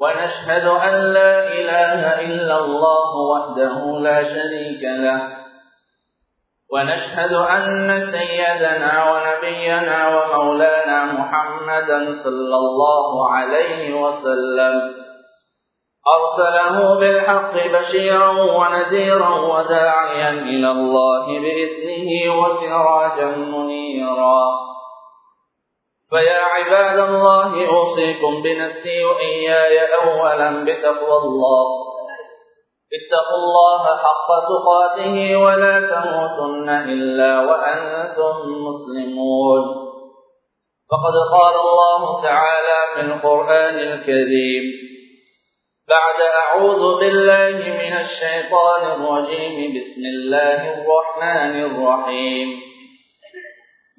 ونشهد أن لا إله إلا الله وحده لا شريك له. ونشهد أن سيدنا ونبينا ومولانا محمدا صلى الله عليه وسلم. أرسله بالحق بشيرا ونذيرا وداعيا إلى الله بإذنه وسراجا منيرا. فيا عباد الله أوصيكم بنفسي وإياي أولا بتقوى الله. اتقوا الله حق تقاته ولا تموتن إلا وأنتم مسلمون. فقد قال الله تعالى في القرآن الكريم بعد أعوذ بالله من الشيطان الرجيم بسم الله الرحمن الرحيم.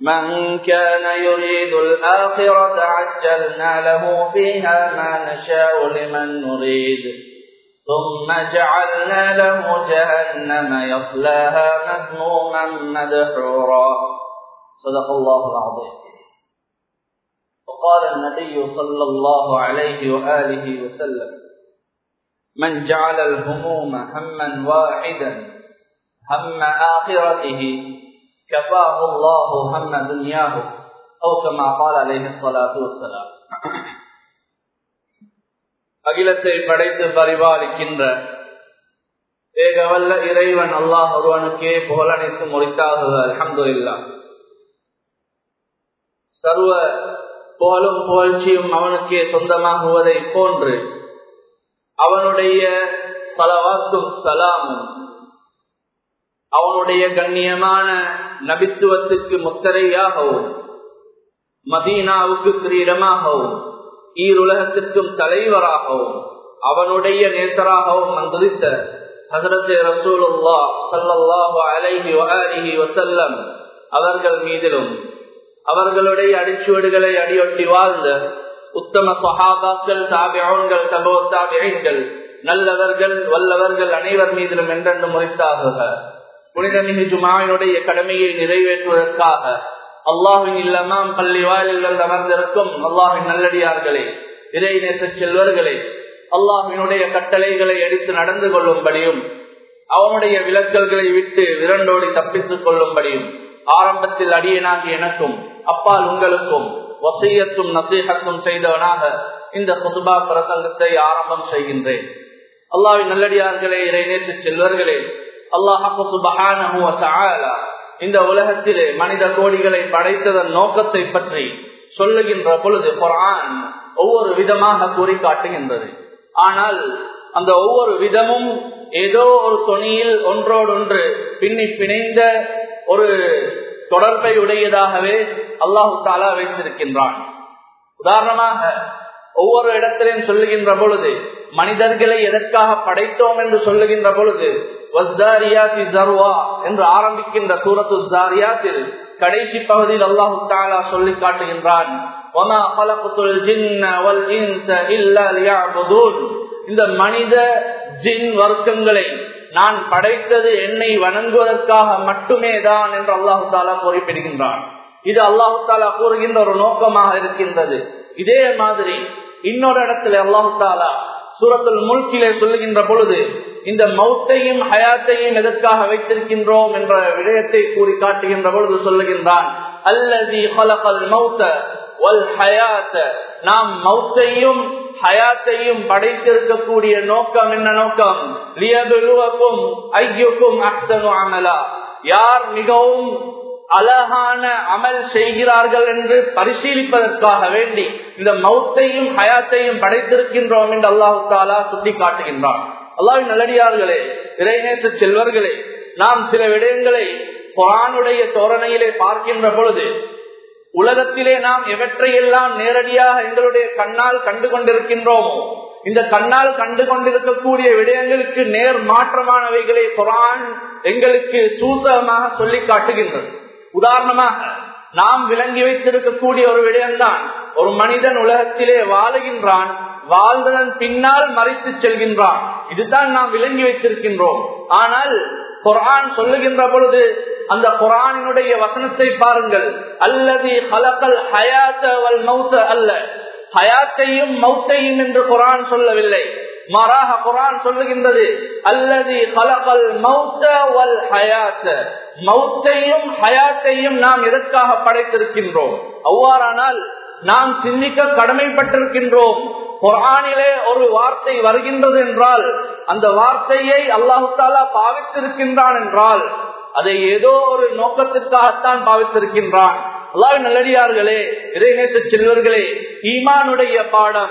من كان يريد الآخرة عجلنا له فيها ما نشاء لمن نريد. ثم جعلنا له جهنم يصلاها مذموما مدحورا. صدق الله العظيم. وقال النبي صلى الله عليه وآله وسلم من جعل الهموم هما واحدا هم آخرته كفاه الله هم دنياه أو كما قال عليه الصلاة والسلام அகிலத்தை படைத்து பரிபாலிக்கின்ற ஏகவல்ல இறைவன் அல்லாஹ் ஒருவனுக்கே புகழனைத்து முடித்தாக அலமதுல்லா சர்வ புகழும் புகழ்ச்சியும் அவனுக்கே சொந்தமாகுவதை போன்று அவனுடைய சலவாத்தும் சலாமும் அவனுடைய கண்ணியமான நபித்துவத்துக்கு முத்தரையாகவும் மதீனாவுக்கு கிரீடமாகவும் ஈருலகத்திற்கும் தலைவராகவும் அவனுடைய நேசராகவும் வந்திருத்த ஹசரத் ரசூலுல்லா சல்லல்லாஹு அலைஹி அலிஹி வசல்லம் அவர்கள் மீதிலும் அவர்களுடைய அடிச்சுவடுகளை அடியொட்டி வாழ்ந்த உத்தம சஹாபாக்கள் தாபியன்கள் தபோ தாபியன்கள் நல்லவர்கள் வல்லவர்கள் அனைவர் மீதிலும் என்றென்று முறைத்தாக புனிதமிகு ஜுமாவினுடைய கடமையை நிறைவேற்றுவதற்காக அல்லாஹின் இல்லமாம் பள்ளி வாயில்கள் அமர்ந்திருக்கும் அல்லாஹின் நல்லடியார்களே இறைநேச செல்வர்களே அல்லாஹினுடைய கட்டளைகளை எடுத்து நடந்து கொள்ளும்படியும் அவனுடைய விலக்கல்களை விட்டு விரண்டோடி தப்பித்துக் கொள்ளும்படியும் ஆரம்பத்தில் அடியனாகி எனக்கும் அப்பால் உங்களுக்கும் வசையத்தும் நசீகத்தும் செய்தவனாக இந்த புதுபா பிரசங்கத்தை ஆரம்பம் செய்கின்றேன். அல்லாவின் நல்லடியார்களே இறைநேச செல்வர்களே அல்லாஹு இந்த உலகத்திலே மனித கோடிகளை படைத்ததன் நோக்கத்தை பற்றி சொல்லுகின்ற பொழுது குரான் ஒவ்வொரு விதமாக கூறி காட்டுகின்றது ஆனால் அந்த ஒவ்வொரு விதமும் ஏதோ ஒரு துணியில் ஒன்றோடொன்று பின்னி பிணைந்த ஒரு தொடர்பை உடையதாகவே அல்லாஹு தாலா வைத்திருக்கின்றான். உதாரணமாக ஒவ்வொரு இடத்திலையும் சொல்லுகின்ற பொழுது மனிதர்களை எதற்காக படைத்தோம் என்று சொல்லுகின்ற பொழுது என்று ஆரம்பிக்கின்ற சூரத்து ஜாரியாத்தில் கடைசி பகுதியில் அல்லாஹு தாலா சொல்லி காட்டுகின்றான். இந்த மனித ஜின் வர்க்கங்களை நான் படைத்தது என்னை வணங்குவதற்காக மட்டுமே தான் என்று அல்லாஹு தாலா குறிப்பிடுகின்றான். இது அல்லாஹு தாலா கூறுகின்ற ஒரு நோக்கமாக இருக்கின்றது. இதே மாதிரி இன்னொரு இடத்துல அல்லாஹு தாலா சூரத்தில் முல்கிலே சொல்லுகின்ற பொழுது இந்த மௌத்தையும் ஹயாத்தையும் எதற்காக வைத்திருக்கின்றோம் என்ற விடயத்தை கூறி காட்டுகின்ற பொழுது சொல்லுகின்றான் அல்லதி மௌத்த வல் ஹயாத்த. நாம் மௌத்தையும் ஹயாத்தையும் படைத்திருக்கக்கூடிய நோக்கம் என்ன நோக்கம்? லியபுலுவக்கும் ஐயுக்கும் அக்சனு அமலா. யார் மிகவும் அழகான அமல் செய்கிறார்கள் என்று பரிசீலிப்பதற்காக வேண்டி இந்த மௌத்தையும் ஹயாத்தையும் படைத்திருக்கின்றோம் என்று அல்லாஹு தாலா சுட்டி காட்டுகின்றான் அல்லாவின் நல்லடியார்களே இறைநேச செல்வர்களே நாம் சில விடயங்களை குரானுடைய தோரணையிலே பார்க்கின்ற பொழுது உலகத்திலே நாம் எவற்றையெல்லாம் நேரடியாக எங்களுடைய கண்ணால் கண்டு கொண்டிருக்கின்றோமோ இந்த கண்ணால் கண்டு கொண்டிருக்கக்கூடிய விடயங்களுக்கு நேர் மாற்றமானவைகளை குரான் எங்களுக்கு சூசகமாக சொல்லி காட்டுகின்றது. உதாரணமாக நாம் விளங்கி வைத்திருக்கக்கூடிய ஒரு விடயம்தான் ஒரு மனிதன் உலகத்திலே வாழுகின்றான் வாழ்ந்ததன் பின்னால் மறைத்து செல்கின்றான். இதுதான் நாம் விளங்கி வைத்திருக்கின்றோம். ஆனால் குரான் சொல்லுகின்ற பொழுது அந்த குரானினுடைய வசனத்தை பாருங்கள். அல்லது ஹலக்கல் ஹயாத்த வல் மௌத்த அல்ல. ஹயாத்தையும் மௌத்தையும் என்று குரான் சொல்லவில்லை. மாறாக குரான் சொல்லுகின்றது அல்லது ஹலக்கல் மௌத்த வல் ஹயாத்த மௌத்தையும் ஹயாத்தையும் நாம் எதற்காக படைத்திருக்கின்றோம்? அவ்வாறானால் நாம் சிந்திக்க கடமைப்பட்டிருக்கின்றோம். குரானிலே ஒரு வார்த்தை வருகின்றது என்றால் அந்த வார்த்தையை அல்லாஹு தாலா பாவித்திருக்கின்றான் என்றால் அதை ஏதோ ஒரு நோக்கத்திற்காகத்தான் பாவித்திருக்கின்றான். அல்லாவின் நல்லடியார்களே இறைநேச செல்வர்களே ஈமானுடைய பாடம்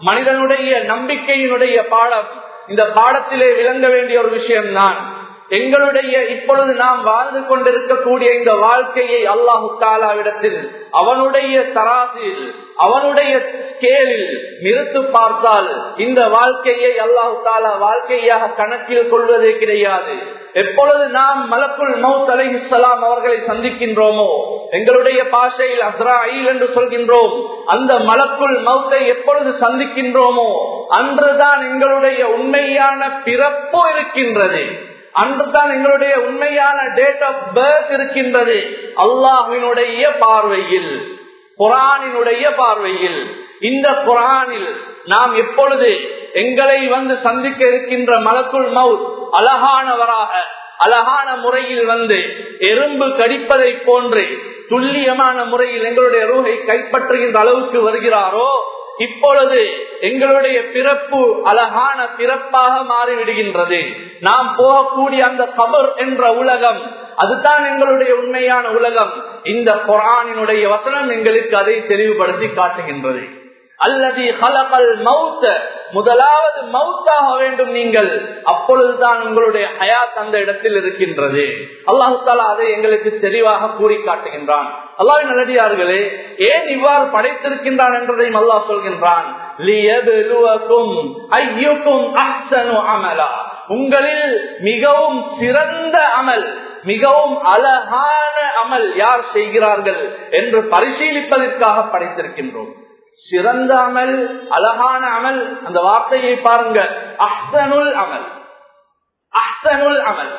மனிதனுடைய நம்பிக்கையினுடைய பாடம் இந்த பாடத்திலே விளங்க வேண்டிய ஒரு விஷயம்தான். எங்களுடைய இப்பொழுது நாம் வாழ்ந்து கொண்டிருக்கக்கூடிய இந்த வாழ்க்கையை அல்லாஹு தாலாவிடத்தில் அவனுடைய தராசில் அவனுடைய ஸ்கேலில் நிறுத்து பார்த்தால் இந்த வாழ்க்கையை அல்லாஹு தாலா வாழ்க்கையாக கணக்கில் கொள்வதே கிடையாது. எப்பொழுது நாம் மலக்குள் மவுத் அலை இஸ்லாம் அவர்களை சந்திக்கின்றோமோ எங்களுடைய பாஷையில் அஸ்ராயில் என்று சொல்கின்றோம் அந்த மலக்குள் மவுத்தை எப்பொழுது சந்திக்கின்றோமோ அன்றுதான் எங்களுடைய உண்மையான பிறப்பு இருக்கின்றது. அன்றுதான் எங்களுடைய உண்மையான டேட் ஆஃப் பர்த் இருக்கின்றது. அல்லாஹினுடைய பார்வையில் குரானினுடைய பார்வையில். இந்த குரானில் நாம் எப்பொழுது எங்களை வந்து சந்திக்க இருக்கின்ற மலக்குள் மவுத் அழகானவராக அழகான முறையில் வந்து எறும்பு கடிப்பதை போன்று துல்லியமான முறையில் எங்களுடைய ரூகை கைப்பற்றுகின்ற அளவுக்கு வருகிறாரோ இப்பொழுது எங்களுடைய பிறப்பு அழகான பிறப்பாக மாறிவிடுகின்றது. நாம் போகக்கூடிய அந்த கபர் என்ற உலகம் அதுதான் எங்களுடைய உண்மையான உலகம். இந்த குரானினுடைய வசனம் எங்களுக்கு அதை தெளிவுபடுத்தி காட்டுகின்றது. அல்லது ஹலகல் மவுத்த முதலாவது மவுத்தாக வேண்டும் நீங்கள். அப்பொழுதுதான் உங்களுடைய ஹயாத் அந்த இடத்தில் இருக்கின்றது. அல்லாஹு தாலா அதை எங்களுக்கு தெளிவாக கூறி காட்டுகின்றான். அல்லாஹ் நல்லடியார்களே ஏன் இவ்வாறு படைத்திருக்கின்றான் என்றதையும் அல்லாஹ் சொல்கின்றான். உங்களில் மிகவும் சிறந்த அமல் மிகவும் அழகான அமல் யார் செய்கிறார்கள் என்று பரிசீலிப்பதற்காக படைத்திருக்கின்றோம். சிறந்த அமல் அழகான அமல். அந்த வார்த்தையை பாருங்க. அஹ்சனுல் அமல். அஹ்சனுல் அமல்.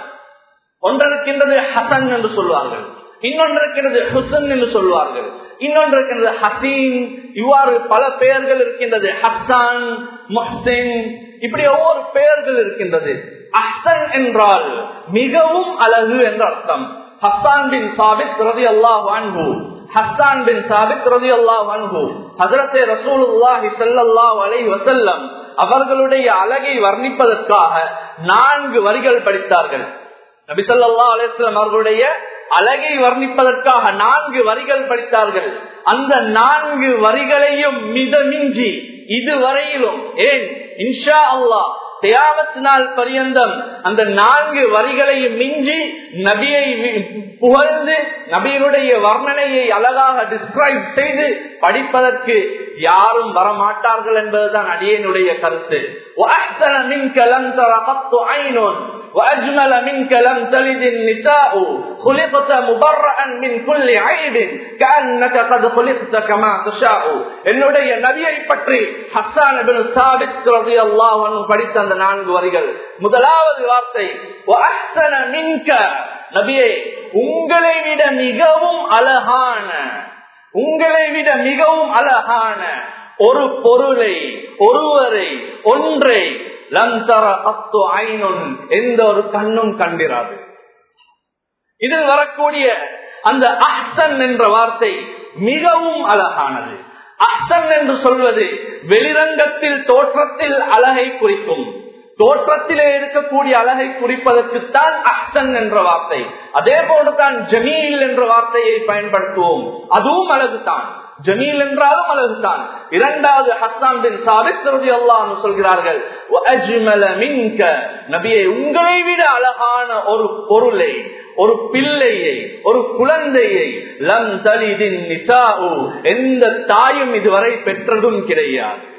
ஒன்றிருக்கின்றது ஹசன் என்று சொல்வார்கள் இன்னொன்று இருக்கிறது ஹுசன் என்று சொல்வார்கள் இன்னொன்று இருக்கிறது ஹசீன். இவ்வாறு பல பெயர்கள் இருக்கின்றது. ஹசான் மொஹின் இப்படி ஒவ்வொரு பெயர்கள் இருக்கின்றது. அஹ்சன் என்றால் மிகவும் அழகு என்ற அர்த்தம். ஹசான் பின் சாபித் ரவி அல்லாஹ் வான்ஹூ ஹஸ்தான் பின் சாபித் ரவி அல்லாஹ் அன்ஹு ஹசரத்தே ரசூலுல்லாஹி ஸல்லல்லாஹு அலை வசல்லம் அவர்களுடைய அழகை வர்ணிப்பதற்காக நான்கு வரிகள் படித்தார்கள். நபிசல்லா அலிஸ்லாம் அவர்களுடைய அழகை வர்ணிப்பதற்காக நான்கு வரிகள் படித்தார்கள். அந்த நான்கு வரிகளையும் மித மிஞ்சி இதுவரையிலும் ஏன் இன்ஷா அல்லாஹ் தியாமத்து நாள் பரியந்தம். அந்த நான்கு வரிகளையும் மிஞ்சி நபியை புகழ்ந்து நபியினுடைய வர்ணனையை அழகாக டிஸ்கிரைப் செய்து படிப்பதற்கு யாரும் வரமாட்டார்கள் என்பதுதான் அடியனுடைய கருத்து. وأجمل منك لم تلد النساء خلقت مبرأ من كل عيب كأنك قد خلقت كما تشاء என்னுடைய நபியை பற்றி ஹஸ்ஸான் இப்னு சாபித் ரலியல்லாஹு அன்ஹு படித்த அந்த நான்கு வரிகள் முதலாவது வார்த்தை وأحسن منك நபியே உங்களை விட மிகவும் அழகான உங்களை விட மிகவும் அழகான ஒரு பொருளை ஒருவரை ஒன்றை லந்தர அத்து ஐனுன் எந்த ஒரு கண்ணும் கண்டிராது. இதில் வரக்கூடிய அந்த அஹ்சன் என்ற வார்த்தை மிகவும் அழகானது. அஹ்சன் என்று சொல்வது வெளிரங்கத்தில் தோற்றத்தில் அழகை குறிக்கும். தோற்றத்திலே இருக்கக்கூடிய அழகை குறிப்பதற்குத்தான் அஹ்சன் என்ற வார்த்தை. அதே போன்றுதான் ஜமீல் என்ற வார்த்தையை பயன்படுத்துவோம். அதுவும் அழகுதான். ஜமீல் என்றாலும் அழகுதான். இரண்டாவது ஹஸ்தான் பின் சாபித் ரதி அல்லாஹ் சொல்கிறார்கள் நபியை உங்களை விட அழகான ஒரு பொருளை ஒரு பிள்ளையை ஒரு குழந்தையை லம் தலிதின் நிசாஉ எந்த தாயும் இதுவரை பெற்றதும் கிடையாது.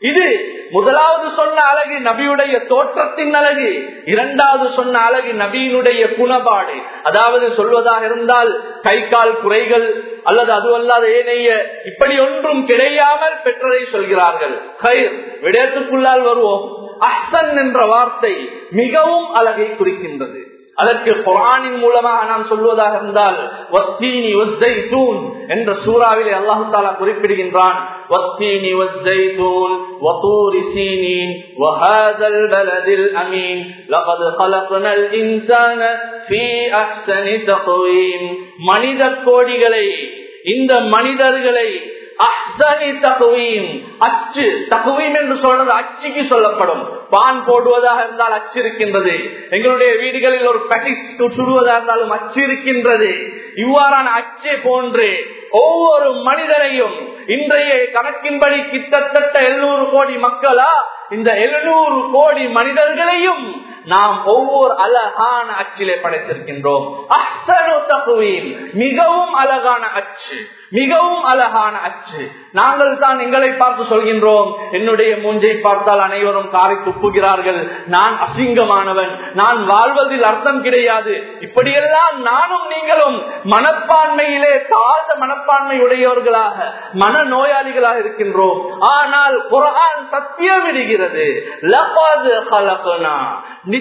இது முதலாவது சொன்ன அழகு நபியுடைய தோற்றத்தின் அழகு இரண்டாவது சொன்ன அழகு நபியினுடைய குணபாடு. அதாவது சொல்வதாக இருந்தால் கை கால் குறைகள் அல்லது அதுவல்லாத ஏனைய இப்படி ஒன்றும் கிடையாமல் பெற்றதை சொல்கிறார்கள். கயிர் விடயத்துக்குள்ளால் வருவோம். அஹ்சன் என்ற வார்த்தை மிகவும் அழகை குறிக்கின்றது. அதற்கு குரானின் மூலமாக நாம் சொல்வதாக இருந்தால் வத்தீனி வஸ்ஸைத்தூன் என்ற சூறாவிலே அல்லாஹு தாலா குறிப்பிடுகின்றான் வத்தீனி வஸ்ஸைத்தூன் وطور سينين وهذا البلد الأمين لقد خلقنا الإنسان في أحسن تقويم மனித கோடிகளை இந்த மனிதர்களை அஹ்சனி தகுவீம் அச்சு தகுவீம் என்று சொல்றது அச்சுக்கு சொல்லப்படும். பான் போடுவதாக இருந்தால் அச்சு இருக்கின்றது. எங்களுடைய வீடுகளில் ஒரு பட்டிஸ் சுடுவதாக இருந்தாலும் அச்சு இருக்கின்றது. இவ்வாறான அச்சை போன்று ஒவ்வொரு மனிதரையும் இன்றைய கணக்கின்படி கிட்டத்தட்ட எழுநூறு கோடி மக்களா இந்த எழுநூறு கோடி மனிதர்களையும் நாம் ஒவ்வொரு அழகான அச்சிலே படைத்திருக்கின்றோம். மிகவும் அழகான அச்சு. மிகவும் அழகான அச்சு. நாங்கள் தான் எங்களை பார்த்து சொல்கின்றோம். என்னுடைய மூஞ்சை பார்த்தால் அனைவரும் காரை துப்புகிறார்கள். நான் அசிங்கமானவன். நான் வாழ்வதில் அர்த்தம் கிடையாது. இப்படியெல்லாம் நானும் நீங்களும் மனப்பான்மையிலே தாழ்ந்த மனப்பான்மை உடையவர்களாக மன நோயாளிகளாக இருக்கின்றோம். ஆனால் குரான் சத்தியம் விடுகிறது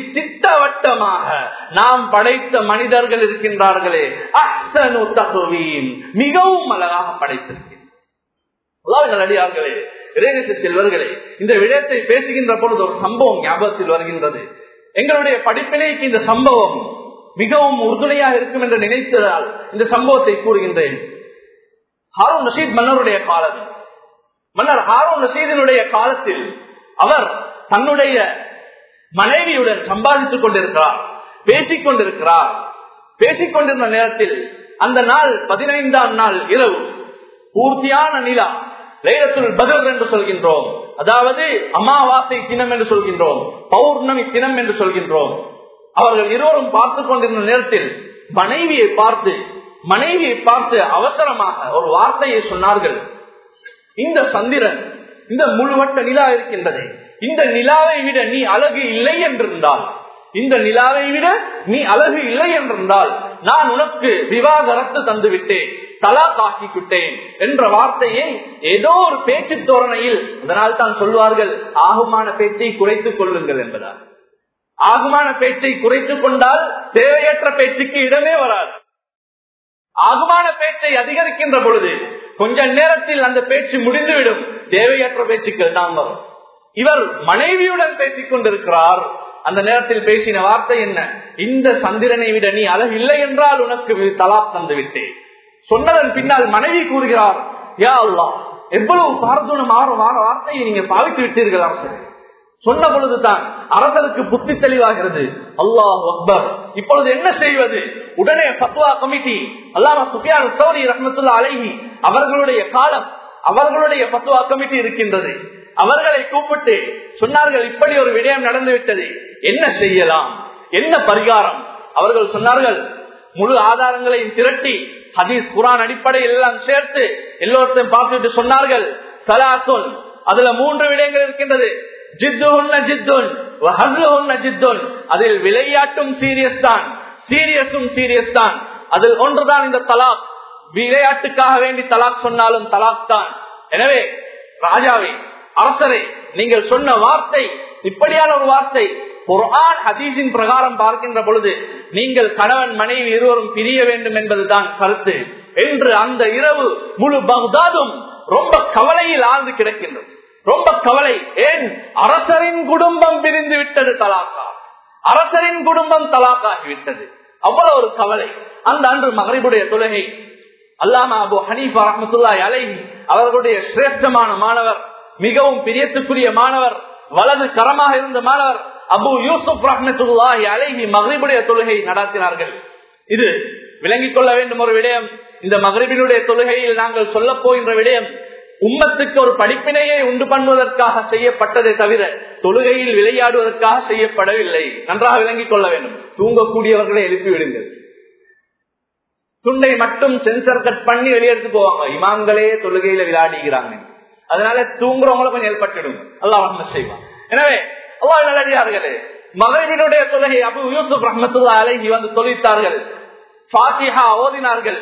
திட்டவட்டமாக நாம் படைத்த மனிதர்கள் இருக்கின்றார்களே. அசனு தகுவின் மிகவும் அழகாக படைத்திருக்கிறேன். அடியார்களே இறைநேச செல்வர்களே இந்த விடயத்தை பேசுகின்ற பொழுது ஒரு சம்பவம் ஞாபகத்தில் வருகின்றது. எங்களுடைய படிப்பினைக்கு இந்த சம்பவம் மிகவும் உறுதுணையாக இருக்கும் என்று நினைத்ததால் இந்த சம்பவத்தை கூறுகின்றேன். ஹாரூன் ரஷீத் மன்னருடைய காலம். மன்னர் ஹாரூன் ரஷீதினுடைய காலத்தில் அவர் தன்னுடைய மனைவியுடன் சம்பாதித்துக் கொண்டிருக்கிறார் பேசிக் கொண்டிருக்கிறார் பேசிக் கொண்டிருந்த நேரத்தில் அந்த நாள் பதினைந்தாம் நாள் இரவு. பூர்த்தியான நிலா லைலத்துல் பதில் என்று சொல்கின்றோம். அதாவது அமாவாசை தினம் என்று சொல்கின்றோம் பௌர்ணமி தினம் என்று சொல்கின்றோம். அவர்கள் இருவரும் பார்த்து கொண்டிருந்த நேரத்தில் மனைவியை பார்த்து மனைவியை பார்த்து அவசரமாக ஒரு வார்த்தையை சொன்னார்கள். இந்த சந்திரன் இந்த முழுவட்ட நிலா இருக்கின்றது. இந்த நிலாவை விட நீ அழகு இல்லை என்றிருந்தால் இந்த நிலாவை விட நீ அழகு இல்லை என்றிருந்தால் நான் உனக்கு விவாகரத்து தந்து விட்டேன் தலாக் ஆக்கிவிட்டேன் என்ற வார்த்தையை ஏதோ ஒரு பேச்சு தோரணையில் அதனால் தான் சொல்வார்கள் ஆகுமான பேச்சை குறைத்துக் கொள்ளுங்கள் என்பதால். ஆகுமான பேச்சை குறைத்துக் கொண்டால் தேவையற்ற பேச்சுக்கு இடமே வராது. ஆகுமான பேச்சை அதிகரிக்கின்ற பொழுது கொஞ்ச நேரத்தில் அந்த பேச்சு முடிந்துவிடும் தேவையற்ற பேச்சுக்கள் தான் வரும். இவர் மனைவியுடன் பேசிக் கொண்டிருக்கிறார். அந்த நேரத்தில் பேசின வார்த்தை என்ன? இந்த சந்திரனை விட நீ அழகு இல்லை என்றால் உனக்கு தலாப் தந்து விட்டேன். சொன்னதன் பின்னால் மனைவி கூறுகிறார் யா அல்லா எவ்வளவு பார்த்துணம் வார்த்தையை நீங்க பாவித்து விட்டீர்கள் அரசர் சொன்ன பொழுதுதான் அரசருக்கு புத்தி தெளிவாகிறது. அல்லாஹ் அக்பர் இப்பொழுது என்ன செய்வது? உடனே பத்வா கமிட்டி அல்லாம சுஃபியான் சௌரி ரஹமத்துல்லா அலைஹி அவர்களுடைய காலம் அவர்களுடைய பத்வா கமிட்டி இருக்கின்றது. அவர்களை கூப்பிட்டு சொன்னார்கள் இப்படி ஒரு விடயம் நடந்துவிட்டது. என்ன செய்யலாம்? என்ன பரிகாரம்? அவர்கள் சொன்னார்கள் முழு ஆதாரங்களையும் திரட்டி ஹதீஸ் குரான் அடிப்படையில் எல்லாம் சேர்த்து எல்லோருத்தையும் பார்த்துட்டு சொன்னார்கள் சலாசுன் அதுல மூன்று விடயங்கள் இருக்கின்றது. அதில் விளையாட்டும் சீரியஸ் தான் சீரியஸும் சீரியஸ் தான். அதில் ஒன்றுதான் இந்த தலாக். விளையாட்டுக்காக வேண்டி தலாக் சொன்னாலும் தலாக் தான். எனவே ராஜாவே அரசரே நீங்கள் சொன்ன வார்த்தை இப்படியான ஒரு வார்த்தை குரான் ஹதீஸின் பிரகாரம் பார்க்கின்ற பொழுது நீங்கள் கணவன் மனைவி இருவரும் பிரிய வேண்டும் என்பதுதான் கருத்து. என்று அந்த இரவு முழு பகுதாதும் ரொம்ப கவலையில் ஆழ்ந்து கிடக்கின்றது. ரொம்ப கவலை ஏன்? அரசரின் குடும்பம் பிரிந்து விட்டது தலாக்கா? அரசரின் குடும்பம் தலாக்காகிவிட்டது அவ்வளவு ஒரு கவலை. அந்த அன்று மகரிபுடைய தொழுகை அல்லாமா அபு ஹனீஃபா ரஹமத்துல்லாய் அலை அவர்களுடைய சிரேஷ்டமான மாணவர் மிகவும் பிரியத்துக்குரிய மாணவர் வலது கரமாக இருந்த மாணவர் அபு யூசுப் ரஹ்மத்துல்லாஹி அலைஹி மகரிபுடைய தொழுகை நடத்தினார்கள். இது விளங்கிக் கொள்ள வேண்டும் ஒரு விடயம். இந்த மகரிபினுடைய தொழுகையில் நாங்கள் சொல்ல போகின்ற விடயம் உம்மத்துக்கு ஒரு படிப்பினையை உண்டு பண்ணுவதற்காக செய்யப்பட்டதை தவிர தொழுகையில் விளையாடுவதற்காக செய்யப்படவில்லை. நன்றாக விளங்கிக் கொள்ள வேண்டும். தூங்கக்கூடியவர்களை எழுப்பி விடுங்கள். துண்டை மட்டும் சென்சர் கட் பண்ணி வெளியெடுத்து போவாங்க. இமாம்களே தொழுகையில விளையாடுகிறாங்க. அதனால தூங்குறவங்களை கொஞ்சம் ஏற்பட்டுடும் அல்லா வன்மை செய்வான். எனவே அல்லா நல்லடியார்களே மகரிபினுடைய தொலகை அபு யூசுப் ரஹமத்துல்லா அலைஹி வந்து தொழித்தார்கள் பாத்திஹா ஓதினார்கள்.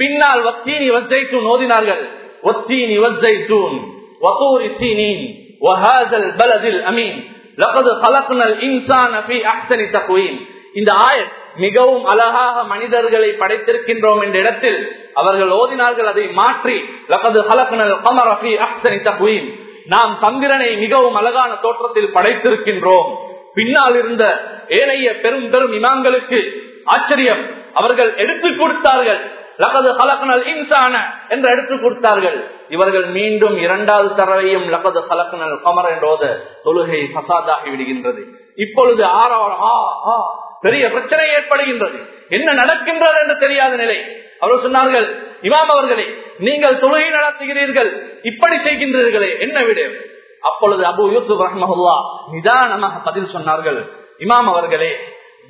பின்னால் வத்தீனி வஜ்ஜைத்தூன் ஓதினார்கள். வத்தீனி வஜ்ஜைத்தூன் வகூரி சீனின் வஹாசல் பலதில் அமீன் லகது ஹலக்னல் இன்சான ஃபீ அஹ்சனி தக்வீன் இந்த ஆயத் மிகவும் அழகாக மனிதர்களை படைத்திருக்கின்றோம் என்ற இடத்தில் அவர்கள் ஓதினார்கள் அதை மாற்றி லகது ஹலக்னல் கமர அஹ்சனி நாம் சந்திரனை மிகவும் அழகான தோற்றத்தில் படைத்திருக்கின்றோம். பின்னால் இருந்த ஏனைய பெரும் பெரும் இமாம்களுக்கு ஆச்சரியம். அவர்கள் எடுத்துக் கொடுத்தார்கள் லகது ஹலக்னல் இன்சான என்று எடுத்துக் கொடுத்தார்கள். இவர்கள் மீண்டும் இரண்டாவது தரவையும் லகது ஹலக்னல் கமர் என்றோத தொழுகை பசாதாகி விடுகின்றது. இப்பொழுது ஆறாவது ஆ ஆ பெரிய பிரச்சனை ஏற்படுகின்றது. என்ன நடக்கின்றது என்று தெரியாத நிலை. அவர் சொன்னார்கள் இமாம் அவர்களே நீங்கள் தொழுகை நடத்துகிறீர்கள் இப்படி செய்கின்றீர்களே என்ன விட அப்பொழுது அபு யூசுப் ரஹ்மஹுல்லா நிதானமாக பதில் சொன்னார்கள் இமாம் அவர்களே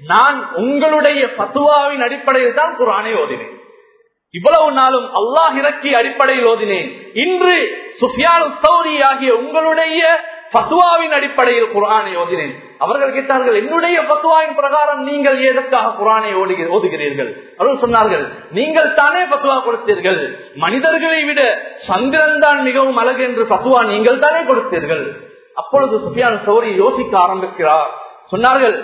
நான் உங்களுடைய பத்துவாவின் அடிப்படையில் தான் குரானை ஓதினேன். இவ்வளவு நாளும் அல்லாஹ் இறக்கி அடிப்படையில் ஓதினேன். இன்று சுஃபியானு சௌரி ஆகிய உங்களுடைய பத்துவாவின் அடிப்படையில் குரானை ஓதினேன். அவர்கள் கேட்டார்கள் என்னுடைய பத்துவாவின் பிரகாரம் நீங்கள் எதற்காக குரானை ஓதுகிறீர்கள். அவர்கள் சொன்னார்கள் நீங்கள் தானே பத்துவா கொடுத்தீர்கள். மனிதர்களை விட சந்திரன் தான் மிகவும் அழகு என்று பத்துவா நீங்கள் தானே கொடுத்தீர்கள். அப்பொழுது சுஃபியான் சௌரி யோசிக்க ஆரம்பிக்கிறார். சொன்னார்கள்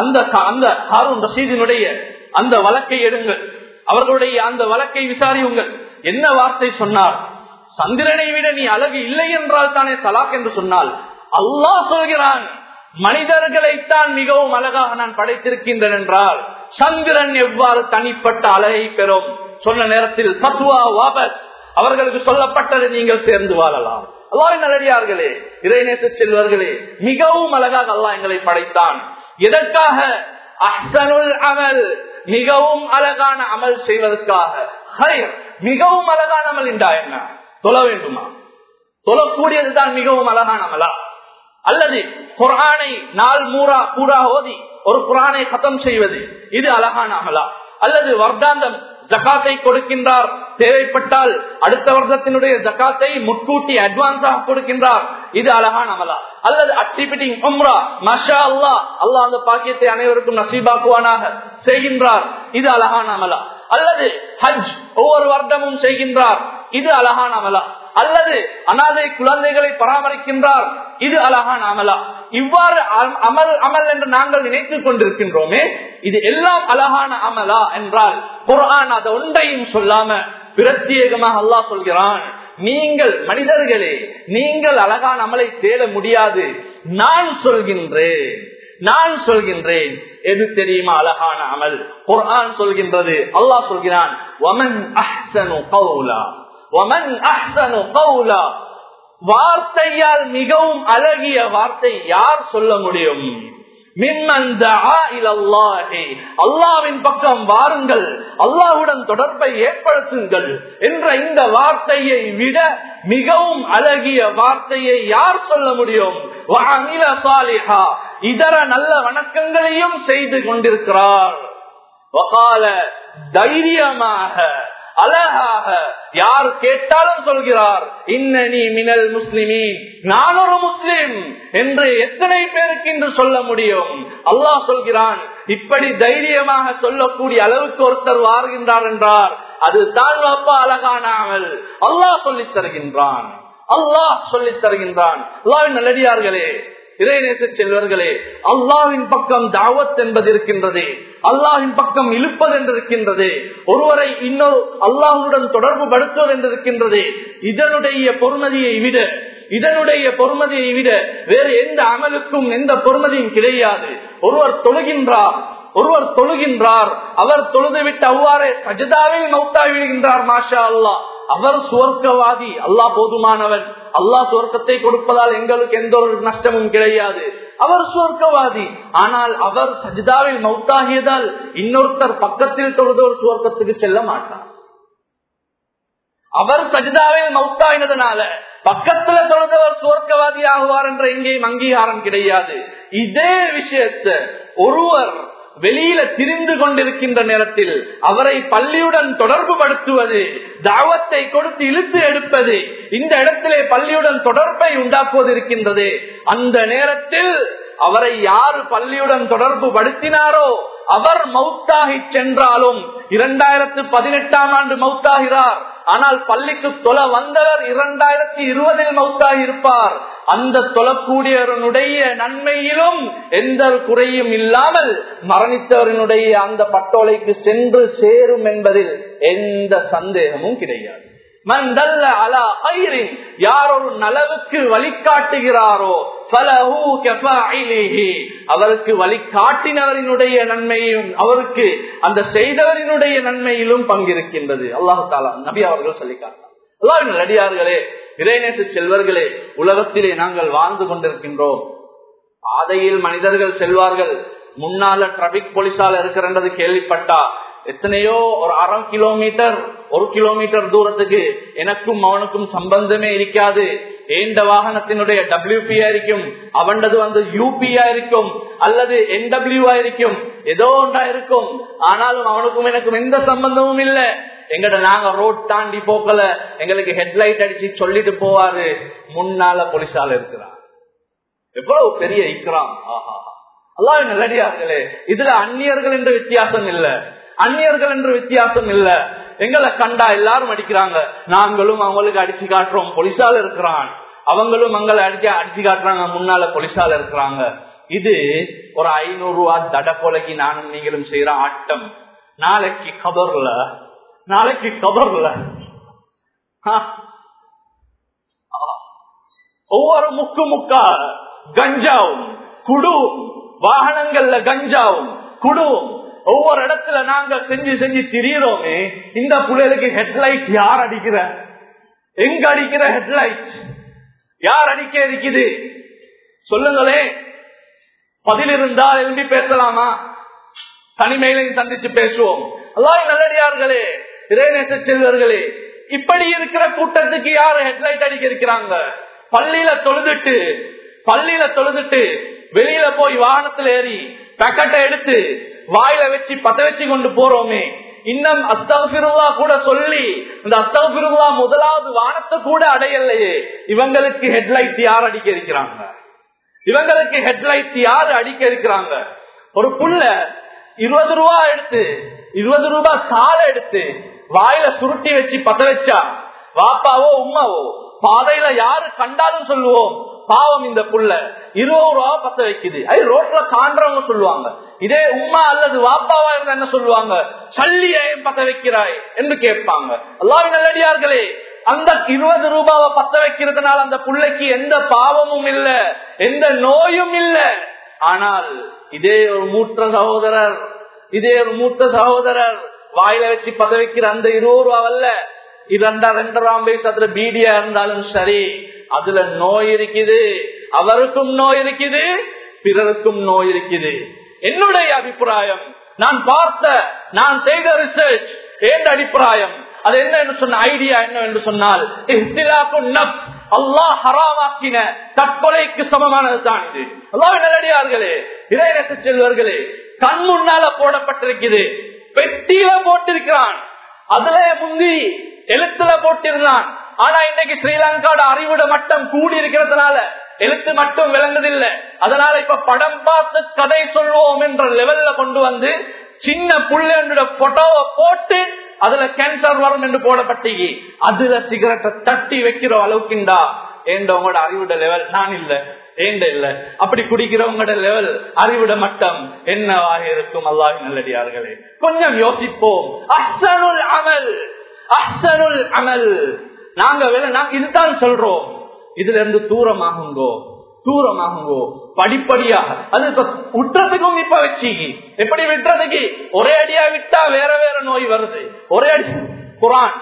அந்த அந்த ஹாரூன் ரஷீதினுடைய அந்த வழக்கை எடுங்கள். அவர்களுடைய அந்த வழக்கை விசாரியுங்கள். என்ன வார்த்தை சொன்னார்? சந்திரனை விட நீ அழகு இல்லை என்றால் தானே தலாக் என்று சொன்னால் அல்லாஹ் சொல்கிறான் மனிதர்களைத்தான் மிகவும் அழகாக நான் படைத்திருக்கின்றேன் என்றால் சந்திரன் எவ்வாறு தனிப்பட்ட அழகை பெறும்? சொன்ன நேரத்தில் பத்வா வாபஸ். அவர்களுக்கு சொல்லப்பட்டதை நீங்கள் சேர்ந்து வாழலாம். அல்லாஹ் நல்லடியார்களே இறைநேச செல்வர்களே மிகவும் அழகாக அல்லாஹ் எங்களை படைத்தான். எதற்காக? அஹ்சனுல் அமல் மிகவும் அழகான அமல் செய்வதற்காக. மிகவும் அழகான அமல் என்றா என்ன? தொழ வேண்டுமா? தொழக்கூடியதுதான் மிகவும் அழகான அமலா. அல்லது குரானை நாள் மூரா பூரா ஓதி ஒரு குரானை கதம் செய்வது. இது அழகான அமலா. அல்லது வர்தாந்தம் ஜக்காத்தை கொடுக்கின்றார் தேவைப்பட்டால் அடுத்த வருடத்தினுடைய ஜக்காத்தை முட்கூட்டி அட்வான்ஸாக கொடுக்கின்றார். இது அழகான அமலா. அல்லது அக்டிபிட்டிங் உம்ரா மஷா அல்லா அல்லாஹ் அந்த பாக்கியத்தை அனைவருக்கும் நசீபாக்குவானாக செய்கின்றார். இது அழகான அமலா. அல்லது ஹஜ் ஒவ்வொரு வருடமும் செய்கின்றார். இது அழகான அமலா. அல்லது அனாதை குழந்தைகளை பராமரிக்கின்றார். இது அழகான அமலா. இவ்வாறு அமல் அமல் என்று நாங்கள் நினைத்துக் கொண்டிருக்கின்றோமே இது எல்லாம் அழகான அமலா என்றால் குரான் அதை ஒன்றையும் சொல்லாம பிரத்யேகமாக அல்லாஹ் சொல்கிறான் நீங்கள் மனிதர்களே நீங்கள் அழகான அமலை தேட முடியாது. நான் சொல்கின்றேன் நான் சொல்கின்றேன். எது தெரியுமா அழகான அமல்? குரான் சொல்கின்றது. அல்லாஹ் சொல்கிறான் வமன் கௌலா வார்த்தையால் மிகவும் அழகிய வார்த்தை யார் சொல்ல முடியும்? அல்லாவின் பக்கம் வாருங்கள். அல்லாஹுடன் தொடர்பை ஏற்படுத்துங்கள் என்ற இந்த வார்த்தையை விட மிகவும் அழகிய வார்த்தையை யார் சொல்ல முடியும்? இதர நல்ல வணக்கங்களையும் செய்து கொண்டிருக்கிறார். தைரியமாக அழகாக யார் கேட்டாலும் சொல்கிறார் இன்னனி மினல் முஸ்லிமின். நான் ஒரு முஸ்லிம் என்று எத்தனை பேருக்கு என்று சொல்ல முடியும்? அல்லாஹ் சொல்கிறான் இப்படி தைரியமாக சொல்லக்கூடிய அளவுக்கு ஒருத்தர் வாருகின்றார் என்றார். அது தான் அப்பா அழகானாமல் அல்லாஹ் சொல்லித் தருகின்றான். அல்லாஹ் சொல்லித் தருகின்றான். அல்லாவின் நல்லடியார்களே இறைநேச செல்வர்களே அல்லாவின் பக்கம் தாவத் என்பது இருக்கின்றது அல்லாஹின் பக்கம் இழுப்பது என்றிருக்கின்றது ஒருவரை இன்னொரு அல்லாஹுடன் தொடர்பு படுத்துவது என்றிருக்கின்றது இதனுடைய பொறுமதியை விட இதனுடைய பொறுமதியை விட வேறு எந்த அமலுக்கும் எந்த பொறுமதியும் கிடையாது. ஒருவர் தொழுகின்றார் ஒருவர் தொழுகின்றார் அவர் தொழுதுவிட்டு அவ்வாறே சஜிதாவில் மௌத்தாவி விடுகின்றார் மாஷா அல்லாஹ். அவர் சுவர்க்கவாதி அல்லாஹ் போதுமானவன். அல்லாஹ் சுவர்க்கத்தை கொடுப்பதால் எங்களுக்கு எந்த ஒரு நஷ்டமும் கிடையாது. அவர் சுவர்க்கவாதி ஆனால் அவர் சஜிதாவில் மௌத்தாகியதால் இன்னொருத்தர் பக்கத்தில் தொழுதோர் சுவர்க்கத்துக்கு செல்ல மாட்டார். அவர் சஜிதாவில் மௌத்தாயினதுனால பக்கத்துல தொழுதவர் சுவர்க்கவாதி ஆகுவார் என்ற எங்கேயும் அங்கீகாரம் கிடையாது. இதே விஷயத்தை ஒருவர் வெளியில திரிந்து கொண்டிருக்கின்ற நேரத்தில் அவரை பள்ளியுடன் தொடர்பு படுத்துவது தாவத்தை கொடுத்து இழுத்து எடுப்பது இந்த இடத்திலே பள்ளியுடன் தொடர்பை உண்டாக்குவது இருக்கின்றது அந்த நேரத்தில் அவரை யாரு பள்ளியுடன் தொடர்பு படுத்தினாரோ அவர் மௌத்தாகி சென்றாலும் இரண்டாயிரத்து பதினெட்டாம் ஆண்டு மௌத்தாகிறார் ஆனால் பள்ளிக்கு தொலை வந்தவர் இரண்டாயிரத்தி இருபதில் மௌத்தாகி இருப்பார். அந்த தொழக்கூடியவனுடைய நன்மையிலும் எந்த குறையும் இல்லாமல் மரணித்தவரினுடைய அந்த பட்டோலைக்கு சென்று சேரும் என்பதில் எந்த சந்தேகமும் கிடையாது. மந்தல்ல அலா ஐரின் யார் ஒரு நலவுக்கு வழிகாட்டுகிறாரோ அவருக்கு வழிகாட்டினவரினுடைய நன்மையும் அவருக்கு அந்த செய்தவரினுடைய நன்மையிலும் பங்கிருக்கின்றது. அல்லாஹு தாலா நபி அவர்கள் சொல்லிக்காட்டார் அல்லாஹ் நடிகார்களே இறைநேச செல்வர்களே உலகத்திலே நாங்கள் வாழ்ந்து கொண்டிருக்கின்றோம். பாதையில் மனிதர்கள் செல்வார்கள். முன்னால டிராபிக் போலீஸால இருக்கிறன்றது கேள்விப்பட்டா எத்தனையோ ஒரு அரை கிலோமீட்டர் ஒரு கிலோமீட்டர் தூரத்துக்கு எனக்கும் அவனுக்கும் சம்பந்தமே இருக்காது. எந்த வாகனத்தினுடைய டபிள்யூபி இருக்கும் அவனது வந்து யூபியா இருக்கும் அல்லது என்டபிள்யூ இருக்கும் ஏதோ ஒன்றா இருக்கும். ஆனாலும் அவனுக்கும் எனக்கும் எந்த சம்பந்தமும் இல்ல. எங்கட நாங்க ரோட் தாண்டி போக்கல எங்களுக்கு ஹெட்லைட் அடிச்சு சொல்லிட்டு போவாரு. முன்னால போலீஸால இருக்கிறார் எவ்வளவு பெரிய இக்கிறான் ஆஹா. அல்லாஹ் நல்லடியார்களே இதுல அந்நியர்கள் என்ற வித்தியாசம் இல்ல. அந்நியர்கள் என்று வித்தியாசம் இல்ல. எங்களை கண்டா எல்லாரும் அடிக்கிறாங்க. நாங்களும் அவங்களுக்கு அடிச்சு காட்டுறோம். பொலிசால இருக்கிறான். அவங்களும் எங்களை அடிச்சு அடிச்சு காட்டுறாங்க. முன்னால பொலிசால இருக்கிறாங்க. இது ஒரு ஐநூறு ரூபா தட கொலைக்கு நானும் நீங்களும் செய்யற ஆட்டம். நாளைக்கு கபர்ல நாளைக்கு கபர்ல. ஒவ்வொரு முக்கு முக்கா கஞ்சாவும் குடும். வாகனங்கள்ல கஞ்சாவும் குடும். ஒவ்வொரு இடத்துல நாங்க செஞ்சு செஞ்சு திரியிறோமே இந்த புள்ளைகளுக்கு ஹெட்லைட் யார் அடிக்கிற? எங்க அடிக்கிற ஹெட்லைட் யார் அடிக்க இருக்குது? சொல்லுங்களே. பதில் இருந்தால் எழுப்பி பேசலாமா? தனிமையிலையும் சந்திச்சு பேசுவோம். அல்லாஹ் நல்லடியார்களே இறைநேச செல்வர்களே இப்படி இருக்கிற கூட்டத்துக்கு யாரு ஹெட்லைட் அடிக்க இருக்கிறாங்க பள்ளியில தொழுதுட்டு பள்ளியில தொழுதுட்டு வெளியில போய் வாகனத்துல ஏறி பேக்கெட்டை எடுத்து வாயில வச்சு பத்த வச்சு கொண்டு போறோமே. இன்னும் அஸ்தபிருல்லா கூட சொல்லி இந்த அஸ்தபிருல்லா முதலாவது வானத்தை கூட அடையலையே. இவங்களுக்கு ஹெட்லைட் யார் அடிக்க இருக்கிறாங்க? இவங்களுக்கு ஹெட்லைட் யாரு அடிக்க இருக்கிறாங்க? ஒரு புள்ள இருபது ரூபா எடுத்து இருபது ரூபாய் சாலை எடுத்து வாயில சுருட்டி வச்சு பத்த வச்சா வாப்பாவோ உமாவோ பாதையில யாரு கண்டாலும் சொல்லுவோம் பாவம் இந்த புள்ள இருபது ரூபா பத்த வைக்குது. அது ரோட்ல காண்றவங்க சொல்லுவாங்க. இதே உமா அல்லது வாப்பாவா இருந்தா என்ன சொல்லுவாங்க? சல்லியை பத்த வைக்கிறாய்? என்று கேட்பாங்க. எல்லாரும் நல்லடியார்களே அந்த இருபது ரூபாவை பத்த வைக்கிறதுனால அந்த பிள்ளைக்கு எந்த பாவமும் இல்ல எந்த நோயும் இல்ல. ஆனால் இதே ஒரு மூத்த சகோதரர் இதே ஒரு மூத்த சகோதரர் வாயில வச்சு பத வைக்கிற அந்த இருபது ரூபாவல்ல இரண்டா ரெண்டராம் வயசு அதுல பீடியா இருந்தாலும் சரி அதுல நோய் இருக்குது. அவருக்கும் நோய் இருக்குது பிறருக்கும் நோய் இருக்குது. என்னுடைய அபிப்பிராயம் நான் பார்த்த நான் செய்த ரிசர்ச் ஏன் அபிப்பிராயம். அது என்ன என்று சொன்ன ஐடியா என்ன என்று சொன்னால் அல்லாஹ் ஹராமாக்கின தற்கொலைக்கு சமமானது தான் இது. அல்லாஹ் நல்லடியார்களே இறைநேச செல்வர்களே கண் முன்னால போடப்பட்டிருக்குது. பெட்டியில போட்டிருக்கிறான். அதுல முந்தி எழுத்துல போட்டிருந்தான். ஆனா இன்னைக்கு ஸ்ரீலங்காவோட அறிவுட மட்டம் கூடி இருக்கிறதுனால எழுத்து மட்டும் விளங்குதில்லை. அதனால இப்ப படம் பார்த்து கதை சொல்வோம் என்ற லெவல்ல கொண்டு வந்து சின்ன புள்ளோட போட்டோவை போட்டு அதுல கேன்சர் வரும் என்று போடப்பட்டீங்க அதுல சிகரெட்டை தட்டி வைக்கிற அளவுக்குண்டா ஏண்டவங்களோட அறிவுட லெவல் நான் இல்ல. ஏண்ட இல்ல. அப்படி குடிக்கிறவங்களோட லெவல் அறிவுட மட்டம் என்னவாக இருக்கும்? அல்லாஹ் நல்லடியார்களே. கொஞ்சம் யோசிப்போம். அஹ்சனுல் அமல். அஹ்சனுல் அமல். நாங்க நாங்க இதுதான் சொல்றோம். இதுல இருந்து தூரமாகுங்கோ தூரமாகுங்கோ படிப்படியாக. அது இப்ப விட்டுறதுக்கும் இப்ப வச்சு. எப்படி விட்டுறதுக்கு? ஒரே அடியா விட்டா வேற வேற நோய் வருது. ஒரே அடி குரான்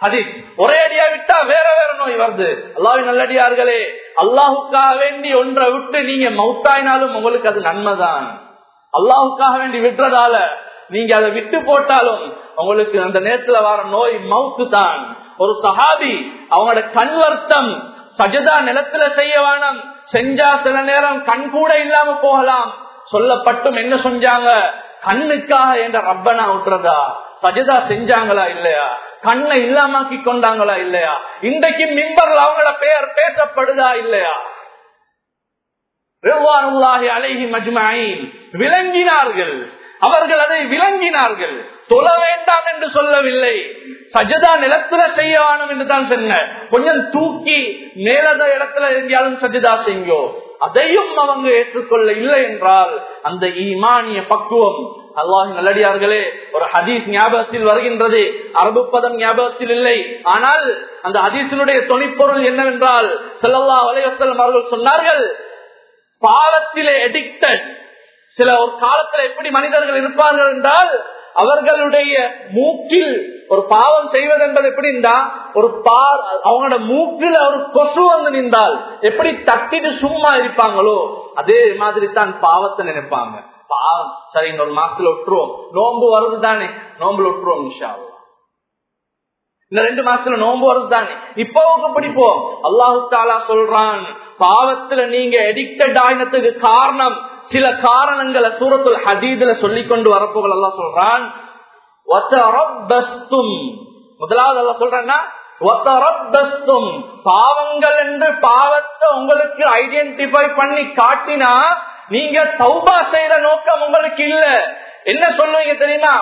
அது ஒரே அடியா விட்டா வேற வேற நோய் வருது. அல்லாவி நல்லடியார்களே அல்லாஹுக்காக வேண்டி ஒன்றை விட்டு நீங்க மவுத்தாயினாலும் உங்களுக்கு அது நன்மைதான். அல்லாஹுக்காக வேண்டி விட்டுறதால நீங்க அதை விட்டு போட்டாலும் உங்களுக்கு அந்த நேரத்துல வர நோய் மவுத்து தான் ஒரு சஹாபி அவங்களோட கண் வருத்தம் சஜதா நிலத்துல செய்ய வேணும் செஞ்சா சில நேரம் கண் கூட இல்லாம போகலாம். சொல்லப்பட்டும் என்ன செஞ்சாங்க? கண்ணுக்காக என்ற ரப்பனா விட்டுறதா? சஜதா செஞ்சாங்களா இல்லையா? கண்ணை இல்லாமக்கி கொண்டாங்களா இல்லையா? இன்றைக்கு மிம்பர்ல அவங்கள பெயர் பேசப்படுதா இல்லையா? விளங்கினார்கள். அவர்கள் அதை விளங்கினார்கள். தொழ வேண்டாம் என்று சொல்லவில்லை. சஜதா நிலத்துல செய்ய வேணும் என்று தான் சொன்ன. கொஞ்சம் தூக்கி மேலத இடத்துல எங்கேயாலும் சஜதா செய்யோ அதையும் அவங்க ஏற்றுக்கொள்ள இல்லை என்றால் அந்த ஈமானிய பக்குவம் அல்லாஹ் நல்லடியார்களே ஒரு ஹதீஸ் ஞாபகத்தில் வருகின்றது. அரபு பதம் ஞாபகத்தில் இல்லை. ஆனால் அந்த ஹதீஸினுடைய தொனிப்பொருள் என்னவென்றால் செல்லல்லா வலைவசல் அவர்கள் சொன்னார்கள் பாவத்திலே எடிக்டட் சில ஒரு காலத்துல எப்படி மனிதர்கள் இருப்பார்கள் என்றால் அவர்களுடைய மூக்கில் ஒரு பாவம் செய்வது என்பது எப்படி இருந்தா ஒரு பார் அவங்களோட மூக்கில் ஒரு கொசு வந்து நின்றால் எப்படி தட்டிட்டு சும்மா இருப்பாங்களோ அதே மாதிரி தான் பாவத்தை நினைப்பாங்க. பாவம் சரி இந்த ஒரு மாசத்துல விட்டுருவோம் நோன்பு வருது தானே? நோம்புல விட்டுருவோம் நிஷா இந்த ரெண்டு மாசத்துல நோன்பு வருது தானே? இப்பவும் பிடிப்போம் அல்லாஹு தாலா சொல்றான் பாவத்துல நீங்க அடிக்டட் ஆயினத்துக்கு காரணம் சில காரணங்களை சூரத்துல் ஹதீதுல சொல்லி கொண்டு வரப்போகள் எல்லாம் சொல்றான் முதலாவது அல்ல சொல்றேன்னா பாவங்கள் என்று பாவத்தை உங்களுக்கு ஐடென்டிஃபை பண்ணி காட்டினா நீங்க தௌபா செய்யற நோக்கம் உங்களுக்கு இல்ல. என்ன சொல்லுவீங்க தெரியுமா?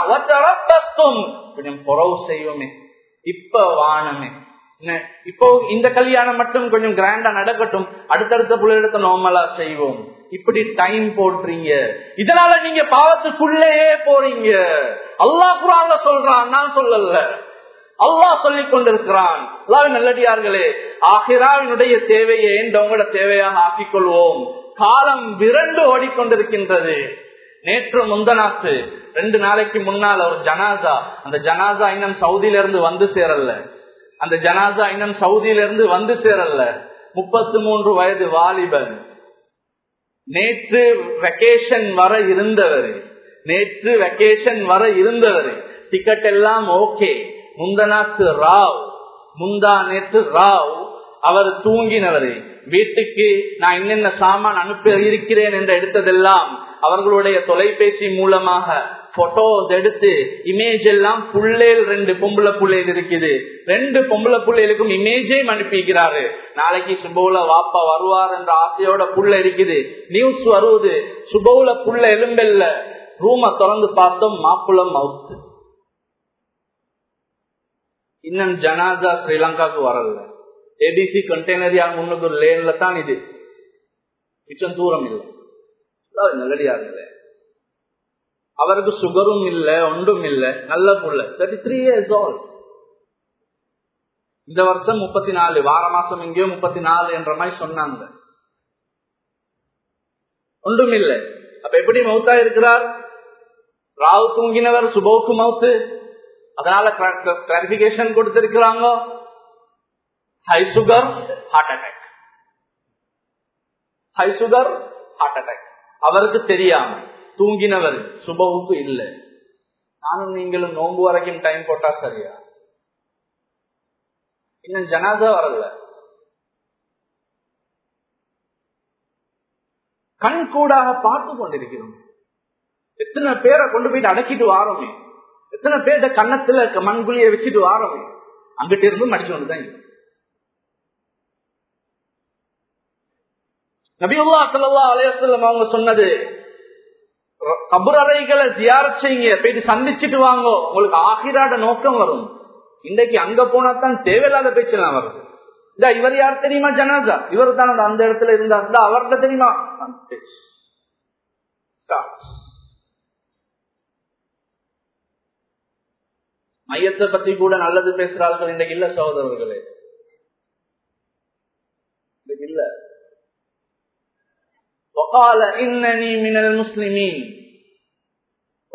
கொஞ்சம் புறவு செய்வோமே. இப்ப வானமே. இப்போ இந்த கல்யாணம் மட்டும் கொஞ்சம் கிராண்டா நடக்கட்டும். அடுத்தடுத்த பிள்ளைகளுக்கு நோமலா செய்வோம். இப்படி டைம் போடுறீங்க. இதனால நீங்க பாவத்துக்குள்ளேயே போறீங்க. அல்லா குரான் சொல்றான் நான் சொல்லல. அல்லாஹ் சொல்லி கொண்டிருக்கிறான். அல்லாவின் நல்லடியார்களே ஆஹிராவினுடைய தேவையை உங்களோட தேவையாக ஆக்கிக் கொள்வோம். காலம் விரண்டு ஓடிக்கொண்டிருக்கின்றது. நேற்று முந்தநாத்து ரெண்டு நாளைக்கு முன்னால் ஒரு ஜனாசா அந்த ஜனாசா இன்னும் சவுதியில இருந்து வந்து சேரல. அந்த ஜனாசா இன்னும் சவுதியில இருந்து வந்து சேரல. முப்பத்தி மூன்று வயது வாலிபன். நேற்று வெக்கேஷன் வர இருந்தவர். நேற்று வெக்கேஷன் வர இருந்தவர். டிக்கெட் எல்லாம் ஓகே முந்தநாத்து ராவ். முந்தா நேற்று ராவ். அவர் தூங்கினவர். வீட்டுக்கு நான் என்னென்ன சாமான் அனுப்பி இருக்கிறேன் என்று எடுத்ததெல்லாம் அவர்களுடைய தொலைபேசி மூலமாக போட்டோஸ் எடுத்து இமேஜ் எல்லாம் புள்ளேல் ரெண்டு பொம்பளை புள்ளையில் இருக்குது. ரெண்டு பொம்பளை புள்ளைகளுக்கும் இமேஜையும் அனுப்பிக்கிறாரு நாளைக்கு சுபவுல வாப்பா வருவார் என்ற ஆசையோட புள்ள இருக்குது. நியூஸ் வருவது சுபவுல புள்ள எலும்பெல்ல ரூம திறந்து பார்த்தோம் மாப்புளம் மவுத்து இன்னும் ஜனாதா ஸ்ரீலங்காவுக்கு வரல. ஏடிசி கண்டெய்னர் யார் முன்னுக்கு லேன்ல தான் இது. மிச்சம் தூரம் இல்லை. நல்லடியாருங்களே அவருக்கு சுகரும் இல்ல ஒன்றும் இல்ல நல்ல புள்ள. தேர்ட்டி த்ரீ இயர்ஸ் ஆல் இந்த வருஷம் முப்பத்தி நாலு வார மாசம் எங்கேயோ முப்பத்தி நாலு என்ற மாதிரி சொன்னாங்க. ஒன்றும் இல்லை. அப்ப எப்படி மவுத்தா இருக்கிறார்? ராவு தூங்கினவர் சுபோக்கு மவுத்து. அதனால கிளாரிபிகேஷன் கொடுத்திருக்கிறாங்க? High sugar heart attack high sugar heart attack அவருக்கு தெரியாம. தூங்கினவர் சுபவுக்கு இல்ல. நானும் நீங்களும் நோன்பு வரைக்கும் டைம் போட்டா சரியா? இன்னும் ஜனாதா வரல. கண் கூடாக பார்த்து கொண்டிருக்கிறோம். எத்தனை பேரை கொண்டு போயிட்டு அடக்கிட்டு வாரோமே? எத்தனை பேர்ட கன்னத்துல மண்குழிய வச்சுட்டு வாரோமே? அங்கிட்ட இருந்து மடிச்சு வந்துதான் நபியுல்லா சல்லா அலையம் அவங்க சொன்னது கபுரறைகளை ஜியார செய்யுங்க. போயிட்டு சந்திச்சுட்டு வாங்க. உங்களுக்கு ஆகிராட நோக்கம் வரும். இன்றைக்கு அங்க போனா தான் தேவையில்லாத பேச்செல்லாம் வரும். இந்த இவர் யார் தெரியுமா? ஜனாதா இவர் தான் அந்த இடத்துல இருந்தா அவர்கிட்ட தெரியுமா? மையத்தை பத்தி கூட நல்லது பேசுறார்கள் இன்றைக்கு இல்ல சகோதரர்களே. இன்றைக்கு இல்ல. முஸ்லிமீன்.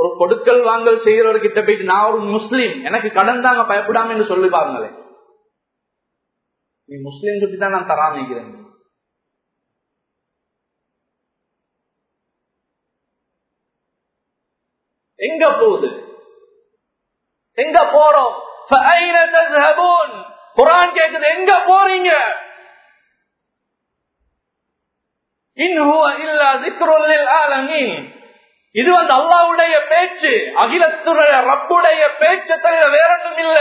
ஒரு கொடுக்கல் வாங்கல் செய்யறவர்கிட்ட போயிட்டு நான் ஒரு முஸ்லீம். எனக்கு கடன் தாங்க பயப்படாம என்று சொல்லி பாருங்களேன் நீ முஸ்லீம் சொல்லி தான் நான் தராமிக்கிறேன் எங்க போகுது? எங்க போறோம்? குரான் கேக்குது எங்க போறீங்க? இன்ஹுவ இல்லா திக்ருல் ஆலமீன். இது வந்து அல்லாவுடைய பேச்சு. அகிலத்துடைய ரப்புடைய பேச்சு தவிர வேற ஒன்றும் இல்ல.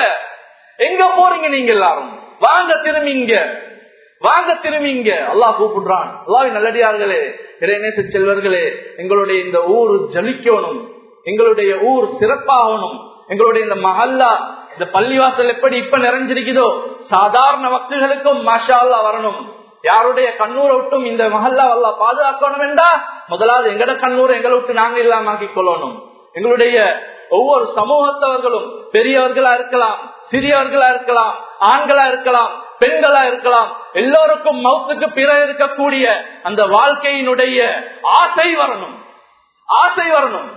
எங்க போறீங்க நீங்க எல்லாரும்? வாங்க திரும்பிங்க. வாங்க திரும்பிங்க. அல்லாஹ் கூப்பிடுறான். அல்லாவின் நல்லடியார்களே இறைநேச செல்வர்களே எங்களுடைய இந்த ஊர் ஜலிக்கணும் எங்களுடைய ஊர் சிறப்பாகணும். எங்களுடைய இந்த மஹல்லா இந்த பள்ளிவாசல் எப்படி இப்ப நிறைஞ்சிருக்குதோ சாதாரண வக்குகளுக்கும் மஷா அல்லா வரணும். யாருடைய கண்ணூரை விட்டும் இந்த மஹல்லா வல்லா பாதுகாக்கணும் என்றா முதலாவது எங்கட கண்ணூர் எங்களை விட்டு நாங்க இல்லாமக்கி கொள்ளணும். எங்களுடைய ஒவ்வொரு சமூகத்தவர்களும் பெரியவர்களா இருக்கலாம் சிறியவர்களா இருக்கலாம் ஆண்களா இருக்கலாம் பெண்களா இருக்கலாம் எல்லோருக்கும் மௌத்துக்கு பிற இருக்கக்கூடிய அந்த வாழ்க்கையினுடைய ஆசை வரணும். ஆசை வரணும்.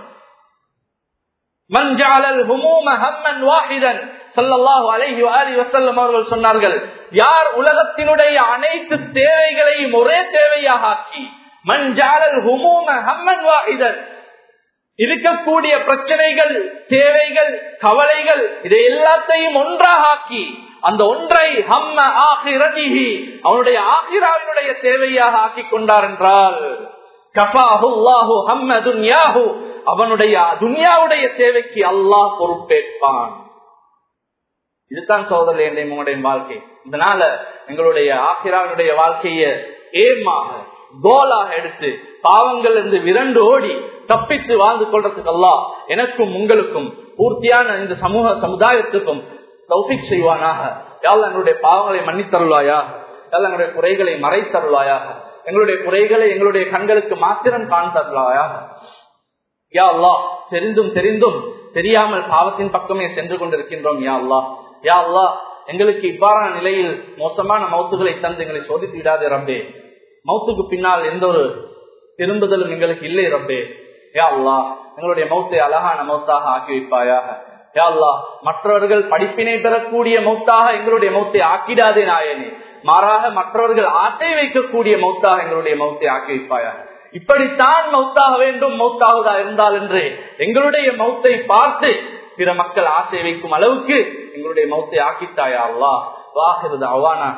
சொன்னார்கள் யார் உலகத்தினுடைய அனைத்து தேவைகளையும் ஒரே தேவையாக ஆக்கி மஞ்சாலல் ஹுமூம ஹம்மன் வாஹிதன். இருக்கக்கூடிய பிரச்சனைகள் தேவைகள் கவலைகள் இதை எல்லாத்தையும் ஒன்றாக ஆக்கி அந்த ஒன்றை ஹம்ம ஆகிரதிஹி அவனுடைய ஆகிராவினுடைய தேவையாக ஆக்கி கொண்டார் என்றால் கஃபாஹுல்லாஹு ஹம்ம துன்யாஹு அவனுடைய துன்யாவுடைய தேவைக்கு அல்லாஹ் பொறுப்பேற்பான். இதுதான் சோதரர் என்னுடைய வாழ்க்கை. இதனால எங்களுடைய ஆசிராவினுடைய வாழ்க்கைய ஏமாக கோலாக எடுத்து பாவங்கள் இருந்து விரண்டு ஓடி தப்பித்து வாழ்ந்து கொள்றதுக்கு அல்லா எனக்கும் உங்களுக்கும் பூர்த்தியான இந்த சமூக சமுதாயத்துக்கும் தௌசிக் செய்வானாக. யாழ் எங்களுடைய பாவங்களை மன்னித்தருள்வாயா? யாழ் எங்களுடைய குறைகளை மறைத்தருள்வாயாக? எங்களுடைய குறைகளை எங்களுடைய கண்களுக்கு மாத்திரம் காண்தருள்வாயாக யா அல்லா தெரிந்தும் தெரிந்தும் தெரியாமல் பாவத்தின் பக்கமே சென்று கொண்டிருக்கின்றோம் யா அல்லா யா அல்லா எங்களுக்கு இவ்வாறான நிலையில் மோசமான மௌத்துகளை தந்து எங்களை சோதித்து விடாதே ரம்பே மௌத்துக்கு பின்னால் எந்த ஒரு திரும்புதலும் எங்களுக்கு இல்லை ரப்பே. யா அல்லா எங்களுடைய மௌத்தை அழகான மௌத்தாக ஆக்கி வைப்பாயாக. யா அல்லா மற்றவர்கள் படிப்பினை பெறக்கூடிய மௌத்தாக எங்களுடைய மௌத்தை ஆக்கிடாதே நாயனே. மாறாக மற்றவர்கள் ஆசை வைக்கக்கூடிய மௌத்தாக எங்களுடைய மௌத்தை ஆக்கி வைப்பாயாக. இப்படித்தான் மௌத்தாக வேண்டும் மௌத்தாவதா இருந்தால் என்று எங்களுடைய மௌத்தை பார்த்து பிற மக்கள் ஆசை வைக்கும் அளவுக்கு எங்களுடைய மௌத்தை ஆக்கித்தாயா அல்லா வாகிறது அவானா